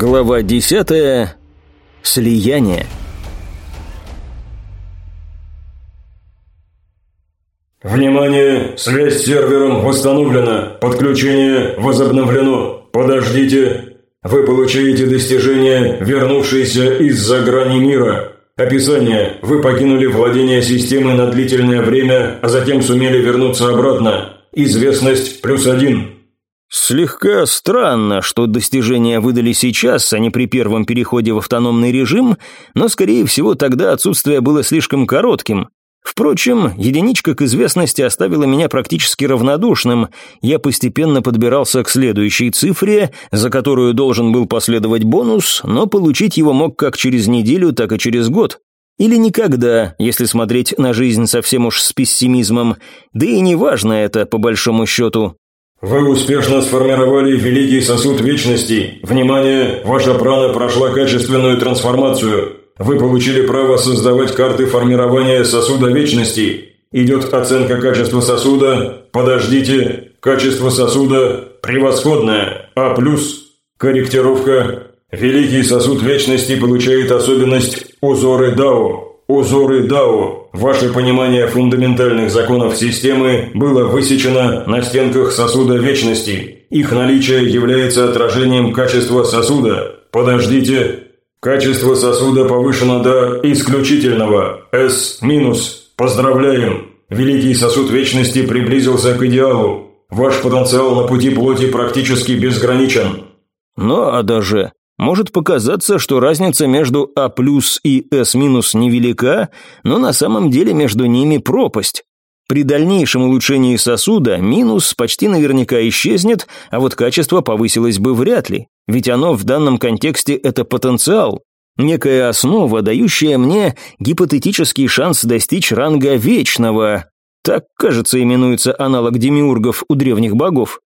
Глава 10. Слияние. Внимание! Связь с сервером восстановлена. Подключение возобновлено. Подождите. Вы получаете достижение, вернувшееся из-за грани мира. Описание. Вы покинули владение системы на длительное время, а затем сумели вернуться обратно. Известность плюс один. Слегка странно, что достижения выдали сейчас, а не при первом переходе в автономный режим, но, скорее всего, тогда отсутствие было слишком коротким. Впрочем, единичка к известности оставила меня практически равнодушным. Я постепенно подбирался к следующей цифре, за которую должен был последовать бонус, но получить его мог как через неделю, так и через год. Или никогда, если смотреть на жизнь совсем уж с пессимизмом. Да и не важно это, по большому счету. Вы успешно сформировали Великий Сосуд Вечности. Внимание, ваша прана прошла качественную трансформацию. Вы получили право создавать карты формирования Сосуда Вечности. Идет оценка качества сосуда. Подождите. Качество сосуда превосходное. А+. Корректировка. Великий Сосуд Вечности получает особенность узоры Дао. Узоры Дао. Ваше понимание фундаментальных законов системы было высечено на стенках сосуда вечности. Их наличие является отражением качества сосуда. Подождите. Качество сосуда повышено до исключительного. S-. Поздравляем. Великий сосуд вечности приблизился к идеалу. Ваш потенциал на пути плоти практически безграничен. Ну а даже может показаться, что разница между А плюс и С минус невелика, но на самом деле между ними пропасть. При дальнейшем улучшении сосуда минус почти наверняка исчезнет, а вот качество повысилось бы вряд ли, ведь оно в данном контексте это потенциал, некая основа, дающая мне гипотетический шанс достичь ранга вечного. Так, кажется, именуется аналог демиургов у древних богов.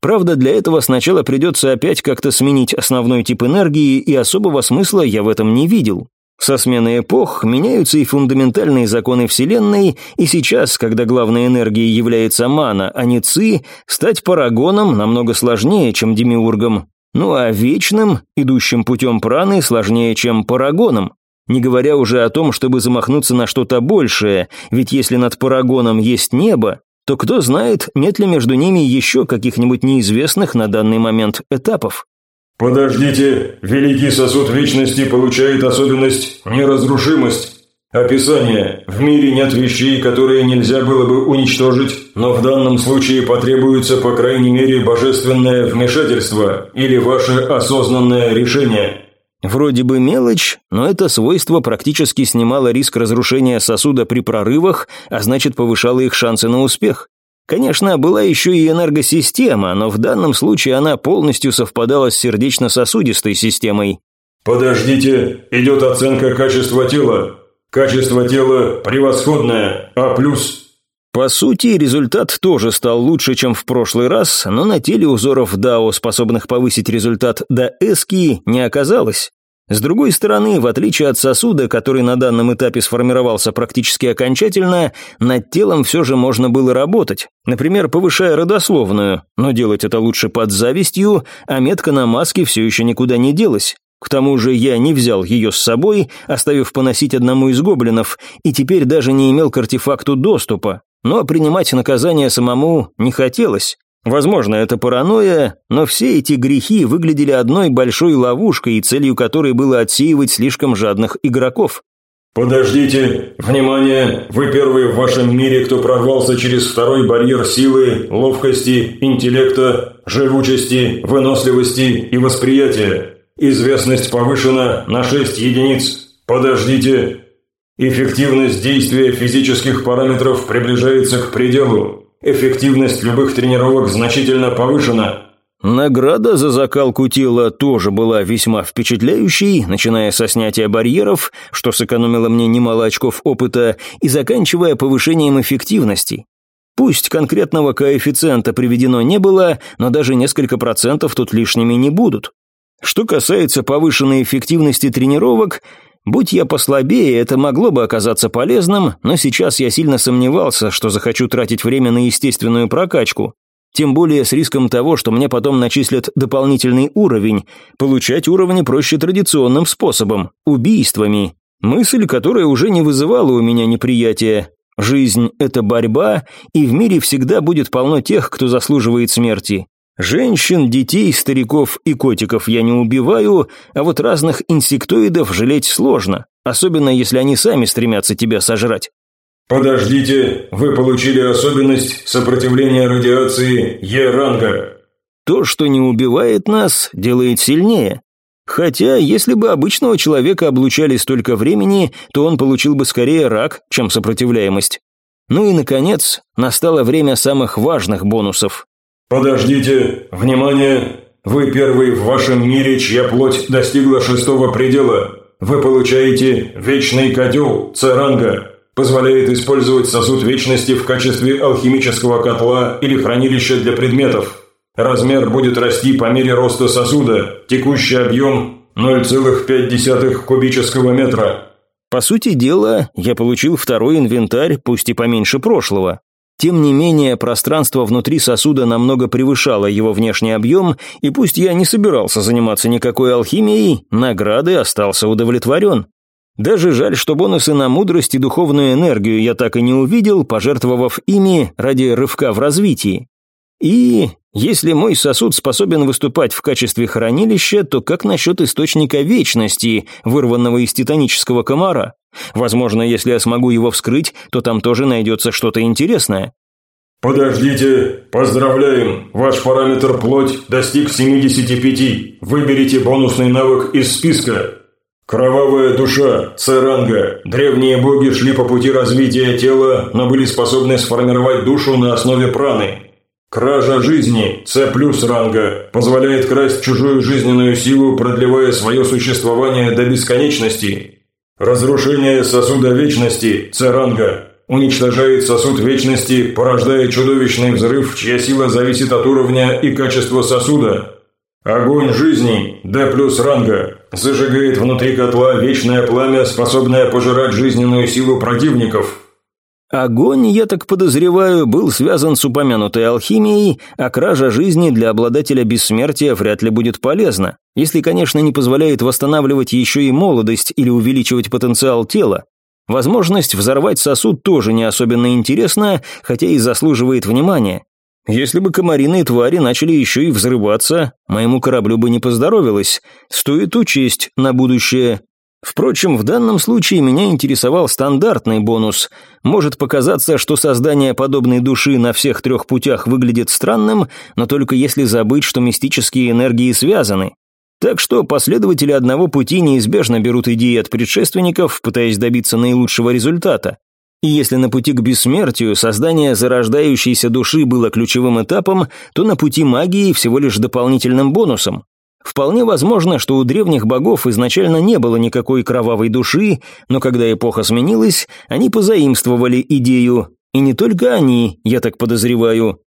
Правда, для этого сначала придется опять как-то сменить основной тип энергии, и особого смысла я в этом не видел. Со сменой эпох меняются и фундаментальные законы Вселенной, и сейчас, когда главной энергией является мана, а не ци, стать парагоном намного сложнее, чем демиургом. Ну а вечным, идущим путем праны, сложнее, чем парагоном. Не говоря уже о том, чтобы замахнуться на что-то большее, ведь если над парагоном есть небо, то кто знает, нет ли между ними еще каких-нибудь неизвестных на данный момент этапов. «Подождите, Великий Сосуд Вечности получает особенность неразрушимость. Описание. В мире нет вещей, которые нельзя было бы уничтожить, но в данном случае потребуется по крайней мере божественное вмешательство или ваше осознанное решение». Вроде бы мелочь, но это свойство практически снимало риск разрушения сосуда при прорывах, а значит повышало их шансы на успех. Конечно, была еще и энергосистема, но в данном случае она полностью совпадала с сердечно-сосудистой системой. «Подождите, идет оценка качества тела. Качество тела превосходное, А+. По сути, результат тоже стал лучше, чем в прошлый раз, но на теле узоров Дао, способных повысить результат до эски, не оказалось. С другой стороны, в отличие от сосуда, который на данном этапе сформировался практически окончательно, над телом все же можно было работать, например, повышая родословную, но делать это лучше под завистью, а метка на маске все еще никуда не делась. К тому же я не взял ее с собой, оставив поносить одному из гоблинов, и теперь даже не имел к артефакту доступа, но принимать наказание самому не хотелось. Возможно, это паранойя, но все эти грехи выглядели одной большой ловушкой, целью которой было отсеивать слишком жадных игроков. «Подождите! Внимание! Вы первый в вашем мире, кто прорвался через второй барьер силы, ловкости, интеллекта, живучести, выносливости и восприятия. Известность повышена на 6 единиц. Подождите! Эффективность действия физических параметров приближается к пределу. Эффективность любых тренировок значительно повышена. Награда за закалку тела тоже была весьма впечатляющей, начиная со снятия барьеров, что сэкономило мне немало очков опыта, и заканчивая повышением эффективности. Пусть конкретного коэффициента приведено не было, но даже несколько процентов тут лишними не будут. Что касается повышенной эффективности тренировок, Будь я послабее, это могло бы оказаться полезным, но сейчас я сильно сомневался, что захочу тратить время на естественную прокачку. тем более с риском того, что мне потом начислят дополнительный уровень. Получать уровни проще традиционным способом – убийствами. Мысль, которая уже не вызывала у меня неприятия. Жизнь – это борьба, и в мире всегда будет полно тех, кто заслуживает смерти. Женщин, детей, стариков и котиков я не убиваю, а вот разных инсектоидов жалеть сложно, особенно если они сами стремятся тебя сожрать. «Подождите, вы получили особенность сопротивления радиации Е-ранга». То, что не убивает нас, делает сильнее. Хотя, если бы обычного человека облучали столько времени, то он получил бы скорее рак, чем сопротивляемость. Ну и, наконец, настало время самых важных бонусов. «Подождите! Внимание! Вы первый в вашем мире, чья плоть достигла шестого предела. Вы получаете Вечный Котел Церанга. Позволяет использовать сосуд Вечности в качестве алхимического котла или хранилища для предметов. Размер будет расти по мере роста сосуда. Текущий объем 0,5 кубического метра. По сути дела, я получил второй инвентарь, пусть и поменьше прошлого. Тем не менее, пространство внутри сосуда намного превышало его внешний объем, и пусть я не собирался заниматься никакой алхимией, награды остался удовлетворен. Даже жаль, что бонусы на мудрость и духовную энергию я так и не увидел, пожертвовав ими ради рывка в развитии. И если мой сосуд способен выступать в качестве хранилища, то как насчет источника вечности, вырванного из титанического комара? Возможно, если я смогу его вскрыть, то там тоже найдется что-то интересное. «Подождите, поздравляем, ваш параметр плоть достиг 75. Выберите бонусный навык из списка. Кровавая душа, Церанга. Древние боги шли по пути развития тела, но были способны сформировать душу на основе праны. Кража жизни, С плюс ранга, позволяет красть чужую жизненную силу, продлевая свое существование до бесконечности. Разрушение сосуда вечности, С ранга, уничтожает сосуд вечности, порождая чудовищный взрыв, чья сила зависит от уровня и качества сосуда. Огонь жизни, Д плюс ранга, зажигает внутри котла вечное пламя, способное пожирать жизненную силу противников – Огонь, я так подозреваю, был связан с упомянутой алхимией, а кража жизни для обладателя бессмертия вряд ли будет полезна, если, конечно, не позволяет восстанавливать еще и молодость или увеличивать потенциал тела. Возможность взорвать сосуд тоже не особенно интересна, хотя и заслуживает внимания. Если бы комариные твари начали еще и взрываться, моему кораблю бы не поздоровилось. Стоит учесть на будущее. Впрочем, в данном случае меня интересовал стандартный бонус. Может показаться, что создание подобной души на всех трех путях выглядит странным, но только если забыть, что мистические энергии связаны. Так что последователи одного пути неизбежно берут идеи от предшественников, пытаясь добиться наилучшего результата. И если на пути к бессмертию создание зарождающейся души было ключевым этапом, то на пути магии всего лишь дополнительным бонусом. Вполне возможно, что у древних богов изначально не было никакой кровавой души, но когда эпоха сменилась, они позаимствовали идею. И не только они, я так подозреваю.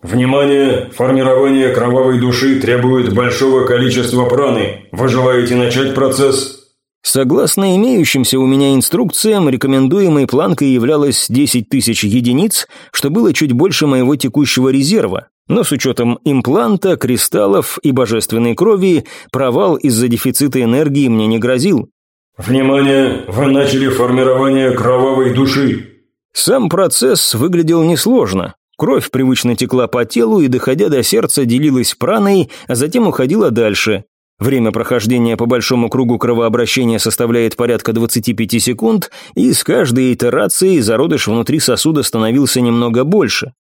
«Внимание! Формирование кровавой души требует большого количества праны. Вы желаете начать процесс?» Согласно имеющимся у меня инструкциям, рекомендуемой планкой являлось 10 тысяч единиц, что было чуть больше моего текущего резерва. Но с учетом импланта, кристаллов и божественной крови, провал из-за дефицита энергии мне не грозил. «Внимание! Вы начали формирование кровавой души!» Сам процесс выглядел несложно. Кровь привычно текла по телу и, доходя до сердца, делилась праной, а затем уходила дальше. Время прохождения по большому кругу кровообращения составляет порядка 25 секунд, и с каждой итерацией зародыш внутри сосуда становился немного больше.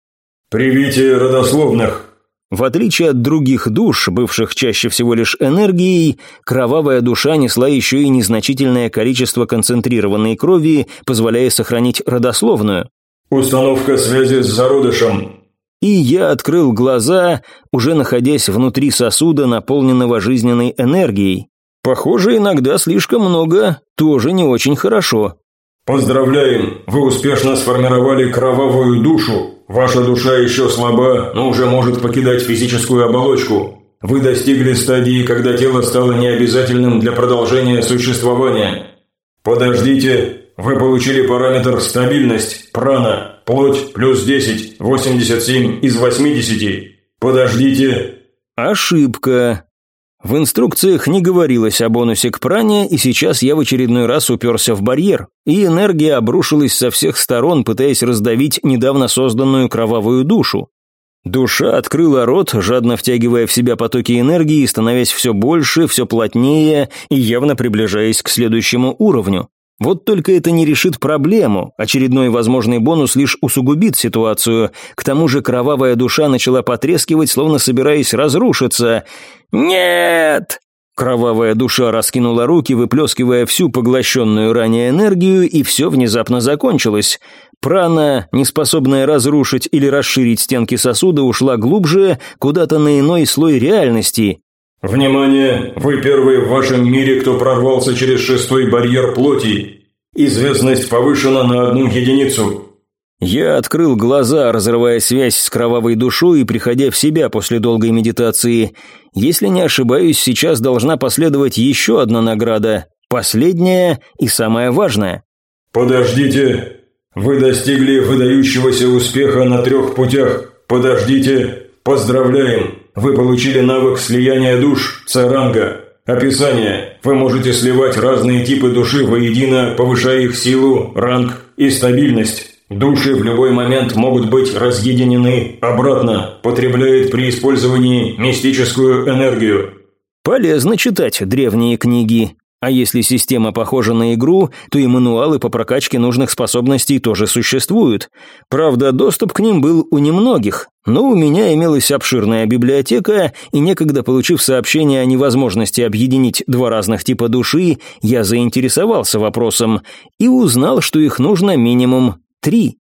«Привитие родословных!» В отличие от других душ, бывших чаще всего лишь энергией, кровавая душа несла еще и незначительное количество концентрированной крови, позволяя сохранить родословную. «Установка связи с зародышем и я открыл глаза, уже находясь внутри сосуда, наполненного жизненной энергией. Похоже, иногда слишком много, тоже не очень хорошо. «Поздравляем! Вы успешно сформировали кровавую душу. Ваша душа еще слаба, но уже может покидать физическую оболочку. Вы достигли стадии, когда тело стало необязательным для продолжения существования. Подождите, вы получили параметр «стабильность», «прана», Плоть плюс 10, 87 из 80. Подождите». Ошибка. В инструкциях не говорилось о бонусе к пране, и сейчас я в очередной раз уперся в барьер, и энергия обрушилась со всех сторон, пытаясь раздавить недавно созданную кровавую душу. Душа открыла рот, жадно втягивая в себя потоки энергии, становясь все больше, все плотнее и явно приближаясь к следующему уровню. Вот только это не решит проблему, очередной возможный бонус лишь усугубит ситуацию. К тому же кровавая душа начала потрескивать, словно собираясь разрушиться. «Нет!» Кровавая душа раскинула руки, выплескивая всю поглощенную ранее энергию, и все внезапно закончилось. Прана, неспособная разрушить или расширить стенки сосуда, ушла глубже, куда-то на иной слой реальности. «Внимание! Вы первый в вашем мире, кто прорвался через шестой барьер плоти. Известность повышена на одну единицу». Я открыл глаза, разрывая связь с кровавой душой и приходя в себя после долгой медитации. Если не ошибаюсь, сейчас должна последовать еще одна награда, последняя и самая важная. «Подождите! Вы достигли выдающегося успеха на трех путях. Подождите! Поздравляем! Вы получили навык слияния душ Царанга. Описание. Вы можете сливать разные типы души воедино, повышая их силу, ранг и стабильность. Души в любой момент могут быть разъединены обратно, потребляет при использовании мистическую энергию. Полезно читать древние книги. А если система похожа на игру, то и мануалы по прокачке нужных способностей тоже существуют. Правда, доступ к ним был у немногих, но у меня имелась обширная библиотека, и некогда получив сообщение о невозможности объединить два разных типа души, я заинтересовался вопросом и узнал, что их нужно минимум три.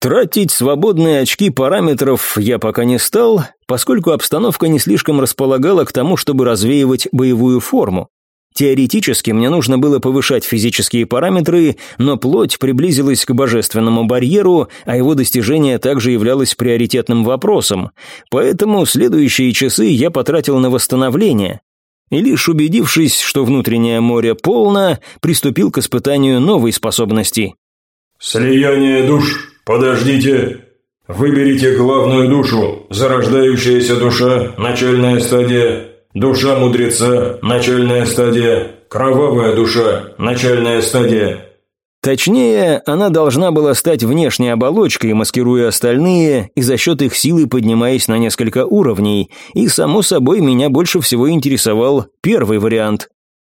Тратить свободные очки параметров я пока не стал, поскольку обстановка не слишком располагала к тому, чтобы развеивать боевую форму. Теоретически мне нужно было повышать физические параметры, но плоть приблизилась к божественному барьеру, а его достижение также являлось приоритетным вопросом. Поэтому следующие часы я потратил на восстановление. И лишь убедившись, что внутреннее море полно, приступил к испытанию новой способности. «Слияние душ. Подождите. Выберите главную душу. Зарождающаяся душа. Начальная стадия. Душа мудреца, начальная стадия. Кровавая душа, начальная стадия. Точнее, она должна была стать внешней оболочкой, маскируя остальные, и за счет их силы поднимаясь на несколько уровней. И, само собой, меня больше всего интересовал первый вариант.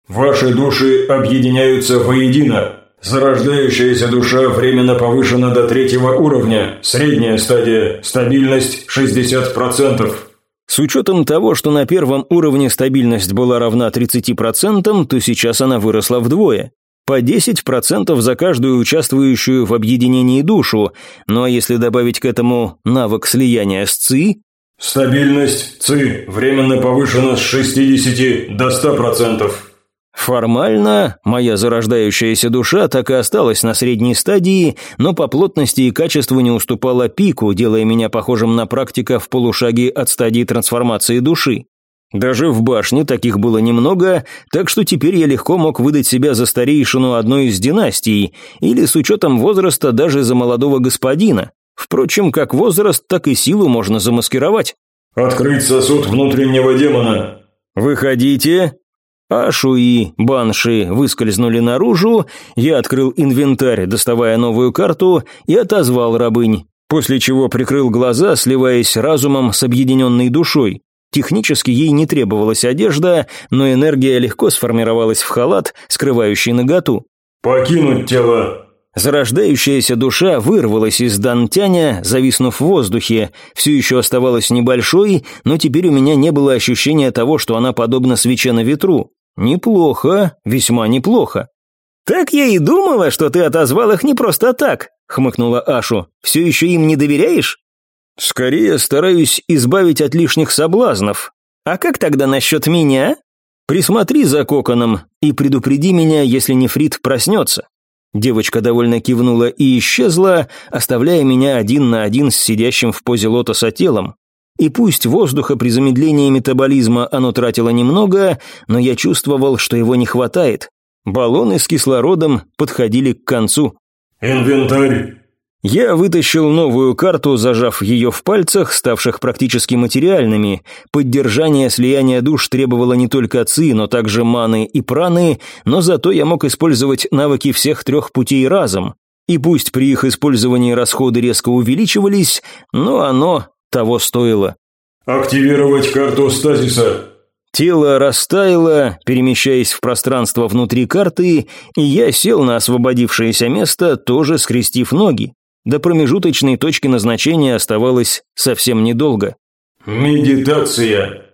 Ваши души объединяются воедино. Зарождающаяся душа временно повышена до третьего уровня. Средняя стадия. Стабильность 60%. С учетом того, что на первом уровне стабильность была равна 30%, то сейчас она выросла вдвое. По 10% за каждую участвующую в объединении душу, ну а если добавить к этому навык слияния с ЦИ... Стабильность ЦИ временно повышена с 60 до 100%. Формально, моя зарождающаяся душа так и осталась на средней стадии, но по плотности и качеству не уступала пику, делая меня похожим на практика в полушаге от стадии трансформации души. Даже в башне таких было немного, так что теперь я легко мог выдать себя за старейшину одной из династий, или с учетом возраста даже за молодого господина. Впрочем, как возраст, так и силу можно замаскировать. «Открыть сосуд внутреннего демона». «Выходите», Ашу и Банши выскользнули наружу, я открыл инвентарь, доставая новую карту, и отозвал рабынь, после чего прикрыл глаза, сливаясь разумом с объединенной душой. Технически ей не требовалась одежда, но энергия легко сформировалась в халат, скрывающий наготу. «Покинуть тело!» Зарождающаяся душа вырвалась из Дантяня, зависнув в воздухе, все еще оставалась небольшой, но теперь у меня не было ощущения того, что она подобна свече на ветру. «Неплохо, весьма неплохо». «Так я и думала, что ты отозвал их не просто так», — хмыкнула Ашу. «Все еще им не доверяешь?» «Скорее стараюсь избавить от лишних соблазнов. А как тогда насчет меня?» «Присмотри за коконом и предупреди меня, если нефрит проснется». Девочка довольно кивнула и исчезла, оставляя меня один на один с сидящим в позе лотоса телом. И пусть воздуха при замедлении метаболизма оно тратило немного, но я чувствовал, что его не хватает. Баллоны с кислородом подходили к концу. «Инвентарь. Я вытащил новую карту, зажав ее в пальцах, ставших практически материальными. Поддержание слияния душ требовало не только ци, но также маны и праны, но зато я мог использовать навыки всех трех путей разом. И пусть при их использовании расходы резко увеличивались, но оно того стоило. «Активировать карту стазиса», Тело растаяло, перемещаясь в пространство внутри карты, и я сел на освободившееся место, тоже скрестив ноги. До промежуточной точки назначения оставалось совсем недолго. «Медитация.